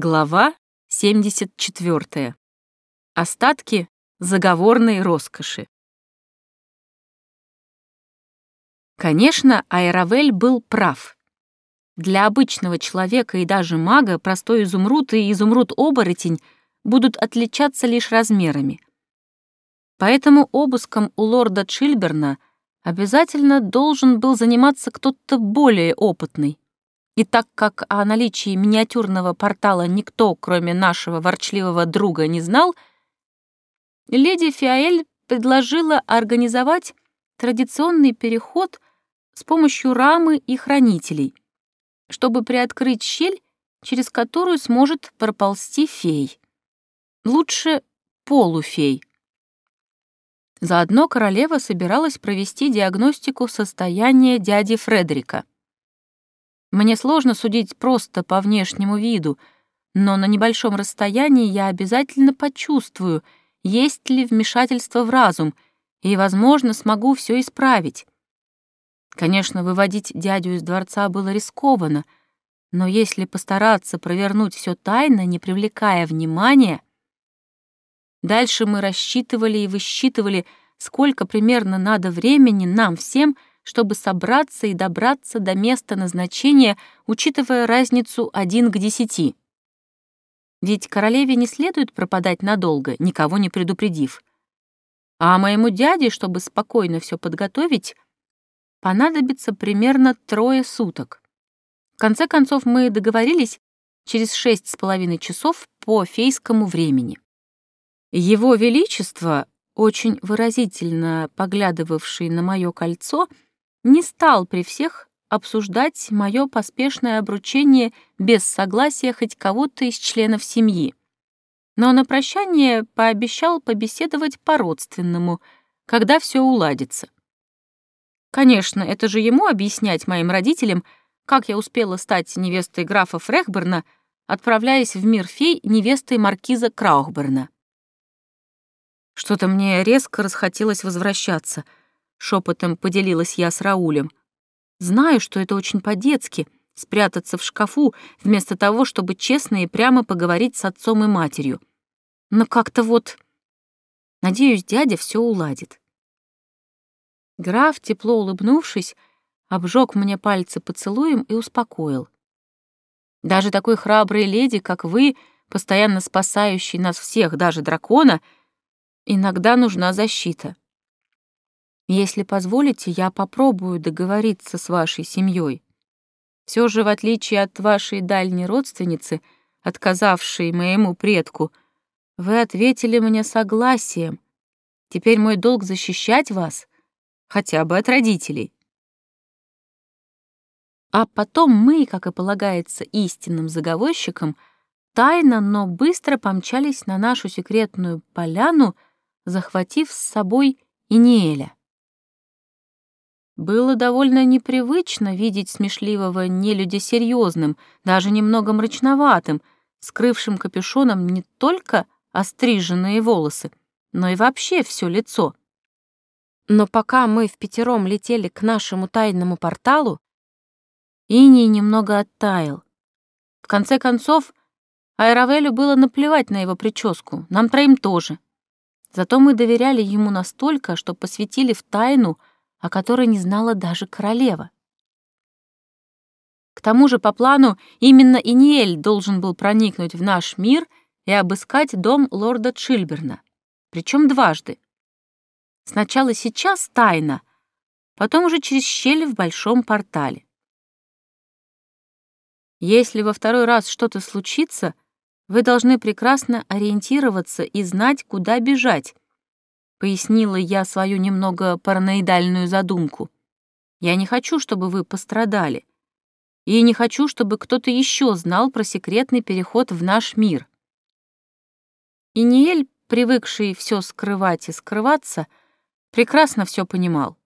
Глава 74. Остатки заговорной роскоши. Конечно, Айравель был прав. Для обычного человека и даже мага простой изумруд и изумруд-оборотень будут отличаться лишь размерами. Поэтому обыском у лорда Чильберна обязательно должен был заниматься кто-то более опытный. И так как о наличии миниатюрного портала никто, кроме нашего ворчливого друга, не знал, леди Фиаэль предложила организовать традиционный переход с помощью рамы и хранителей, чтобы приоткрыть щель, через которую сможет проползти фей. Лучше полуфей. Заодно королева собиралась провести диагностику состояния дяди Фредерика — мне сложно судить просто по внешнему виду, но на небольшом расстоянии я обязательно почувствую, есть ли вмешательство в разум, и, возможно, смогу все исправить. Конечно, выводить дядю из дворца было рискованно, но если постараться провернуть все тайно, не привлекая внимания... Дальше мы рассчитывали и высчитывали, сколько примерно надо времени нам всем — чтобы собраться и добраться до места назначения, учитывая разницу один к десяти. Ведь королеве не следует пропадать надолго, никого не предупредив. А моему дяде, чтобы спокойно все подготовить, понадобится примерно трое суток. В конце концов, мы договорились через шесть с половиной часов по фейскому времени. Его Величество, очень выразительно поглядывавший на мое кольцо, — не стал при всех обсуждать мое поспешное обручение без согласия хоть кого-то из членов семьи. Но на прощание пообещал побеседовать по-родственному, когда все уладится. Конечно, это же ему объяснять моим родителям, как я успела стать невестой графа Фрехберна, отправляясь в мир фей невестой маркиза Краухберна. Что-то мне резко расхотелось возвращаться — шепотом поделилась я с Раулем. Знаю, что это очень по-детски — спрятаться в шкафу, вместо того, чтобы честно и прямо поговорить с отцом и матерью. Но как-то вот... Надеюсь, дядя все уладит. Граф, тепло улыбнувшись, обжег мне пальцы поцелуем и успокоил. Даже такой храброй леди, как вы, постоянно спасающей нас всех, даже дракона, иногда нужна защита. Если позволите, я попробую договориться с вашей семьей. Все же, в отличие от вашей дальней родственницы, отказавшей моему предку, вы ответили мне согласием. Теперь мой долг защищать вас, хотя бы от родителей. А потом мы, как и полагается истинным заговорщикам, тайно, но быстро помчались на нашу секретную поляну, захватив с собой Иниэля. Было довольно непривычно видеть смешливого нелюдя серьезным, даже немного мрачноватым, скрывшим капюшоном не только остриженные волосы, но и вообще все лицо. Но пока мы в пятером летели к нашему тайному порталу, Иний немного оттаял. В конце концов, Айравелю было наплевать на его прическу, нам троим тоже. Зато мы доверяли ему настолько, что посвятили в тайну — о которой не знала даже королева. К тому же, по плану, именно Иниэль должен был проникнуть в наш мир и обыскать дом лорда Чильберна, причем дважды. Сначала сейчас тайно, потом уже через щель в большом портале. Если во второй раз что-то случится, вы должны прекрасно ориентироваться и знать, куда бежать, — пояснила я свою немного параноидальную задумку. «Я не хочу, чтобы вы пострадали. И не хочу, чтобы кто-то еще знал про секретный переход в наш мир». И Ниэль, привыкший все скрывать и скрываться, прекрасно все понимал.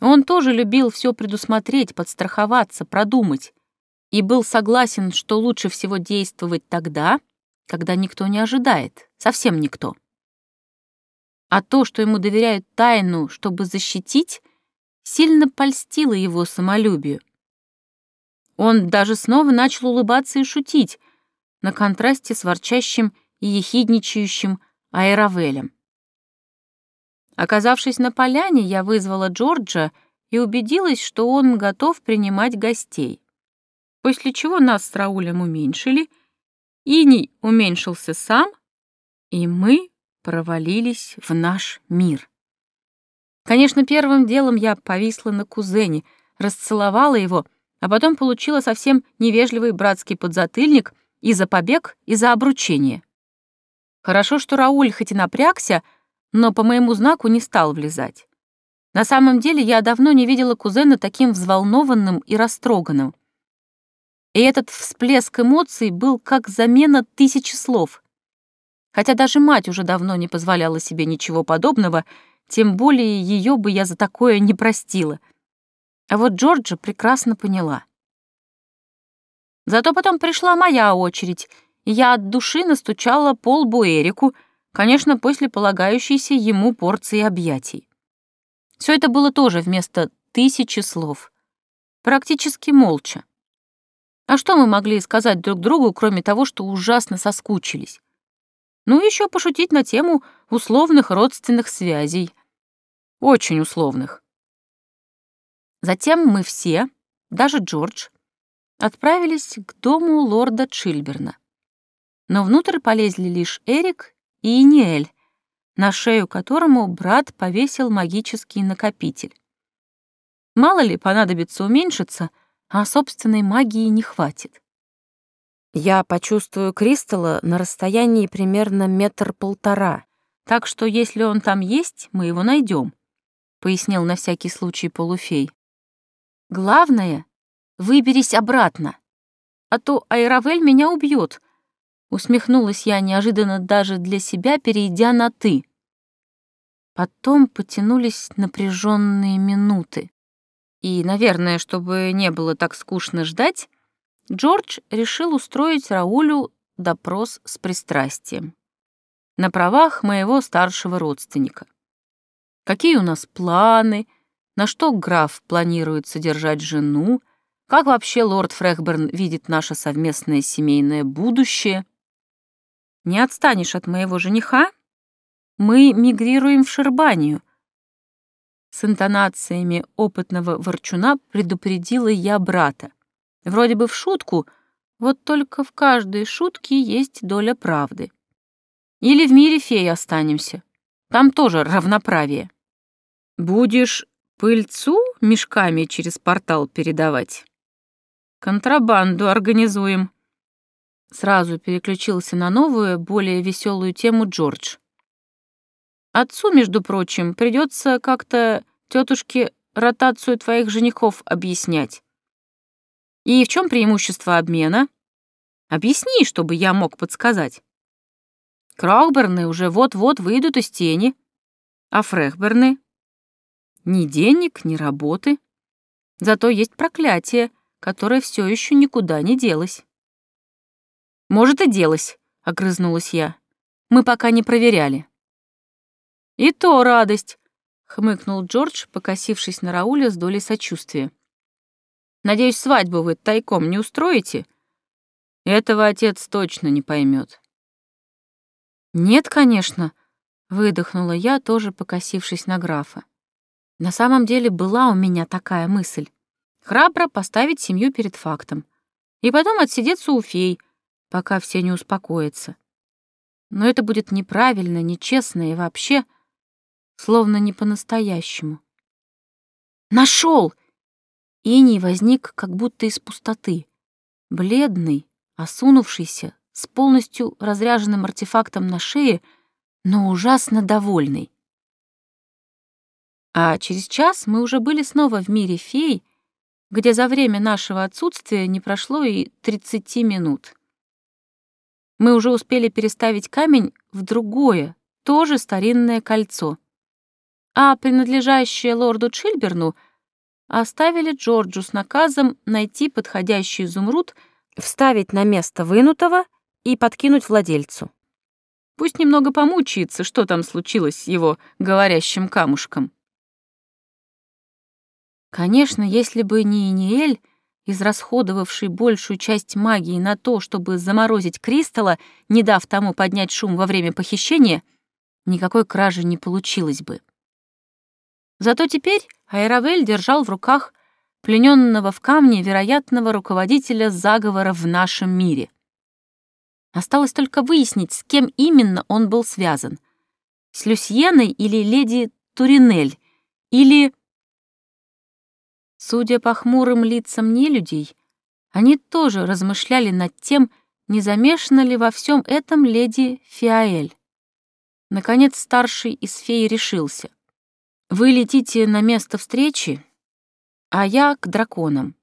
Он тоже любил все предусмотреть, подстраховаться, продумать и был согласен, что лучше всего действовать тогда, когда никто не ожидает, совсем никто. А то, что ему доверяют тайну, чтобы защитить, сильно польстило его самолюбию. Он даже снова начал улыбаться и шутить, на контрасте с ворчащим и ехидничающим Аэровелем. Оказавшись на поляне, я вызвала Джорджа и убедилась, что он готов принимать гостей. После чего нас с Раулем уменьшили, Иний уменьшился сам, и мы провалились в наш мир. Конечно, первым делом я повисла на кузене, расцеловала его, а потом получила совсем невежливый братский подзатыльник и за побег, и за обручение. Хорошо, что Рауль хоть и напрягся, но по моему знаку не стал влезать. На самом деле я давно не видела кузена таким взволнованным и растроганным. И этот всплеск эмоций был как замена тысячи слов. Хотя даже мать уже давно не позволяла себе ничего подобного, тем более ее бы я за такое не простила. А вот Джорджа прекрасно поняла. Зато потом пришла моя очередь, и я от души настучала пол Буэрику, конечно, после полагающейся ему порции объятий. Все это было тоже вместо тысячи слов. Практически молча. А что мы могли сказать друг другу, кроме того, что ужасно соскучились? Ну, еще пошутить на тему условных родственных связей. Очень условных. Затем мы все, даже Джордж, отправились к дому лорда Чильберна. Но внутрь полезли лишь Эрик и Иниэль, на шею которому брат повесил магический накопитель. Мало ли понадобится уменьшиться, а собственной магии не хватит. Я почувствую Кристалла на расстоянии примерно метр-полтора, так что если он там есть, мы его найдем, пояснил на всякий случай полуфей. Главное, выберись обратно, а то Айравель меня убьет. Усмехнулась я неожиданно даже для себя, перейдя на «ты». Потом потянулись напряженные минуты. И, наверное, чтобы не было так скучно ждать, Джордж решил устроить Раулю допрос с пристрастием. На правах моего старшего родственника. Какие у нас планы, на что граф планирует содержать жену, как вообще лорд Фрехберн видит наше совместное семейное будущее. Не отстанешь от моего жениха, мы мигрируем в Шербанию. С интонациями опытного ворчуна предупредила я брата. Вроде бы в шутку, вот только в каждой шутке есть доля правды. Или в мире фей останемся. Там тоже равноправие. Будешь пыльцу мешками через портал передавать? Контрабанду организуем. Сразу переключился на новую, более веселую тему Джордж. Отцу, между прочим, придется как-то тетушке ротацию твоих женихов объяснять. И в чем преимущество обмена? Объясни, чтобы я мог подсказать. Крауберны уже вот-вот выйдут из тени, а Фрехберны? Ни денег, ни работы. Зато есть проклятие, которое все еще никуда не делось. Может, и делось, — огрызнулась я. Мы пока не проверяли. «И то радость», — хмыкнул Джордж, покосившись на Рауля с долей сочувствия. «Надеюсь, свадьбу вы тайком не устроите? Этого отец точно не поймет. «Нет, конечно», — выдохнула я, тоже покосившись на графа. На самом деле была у меня такая мысль. Храбро поставить семью перед фактом. И потом отсидеться у фей, пока все не успокоятся. Но это будет неправильно, нечестно и вообще словно не по-настоящему. Нашел! Иний возник как будто из пустоты. Бледный, осунувшийся, с полностью разряженным артефактом на шее, но ужасно довольный. А через час мы уже были снова в мире фей, где за время нашего отсутствия не прошло и 30 минут. Мы уже успели переставить камень в другое, тоже старинное кольцо а принадлежащее лорду Чильберну оставили Джорджу с наказом найти подходящий изумруд, вставить на место вынутого и подкинуть владельцу. Пусть немного помучается, что там случилось с его говорящим камушком. Конечно, если бы не Иниэль израсходовавший большую часть магии на то, чтобы заморозить Кристалла, не дав тому поднять шум во время похищения, никакой кражи не получилось бы. Зато теперь Айравель держал в руках плененного в камне вероятного руководителя заговора в нашем мире. Осталось только выяснить, с кем именно он был связан. С Люсьеной или леди Туринель, или... Судя по хмурым лицам нелюдей, они тоже размышляли над тем, не замешана ли во всем этом леди Фиаэль. Наконец старший из фей решился. «Вы летите на место встречи, а я к драконам.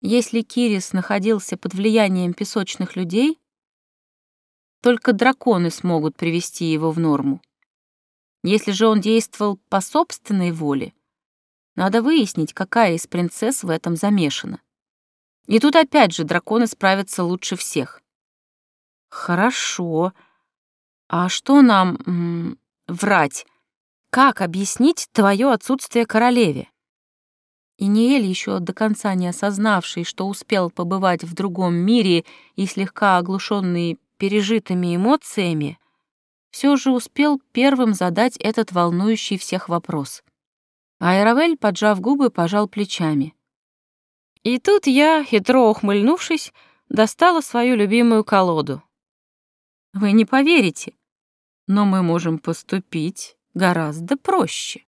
Если Кирис находился под влиянием песочных людей, только драконы смогут привести его в норму. Если же он действовал по собственной воле, надо выяснить, какая из принцесс в этом замешана. И тут опять же драконы справятся лучше всех. Хорошо. А что нам врать? Как объяснить твое отсутствие королеве? И Ниэль, еще до конца не осознавший, что успел побывать в другом мире и слегка оглушенный пережитыми эмоциями, все же успел первым задать этот волнующий всех вопрос. Айравель, поджав губы, пожал плечами. И тут я, хитро ухмыльнувшись, достала свою любимую колоду. Вы не поверите, но мы можем поступить гораздо проще.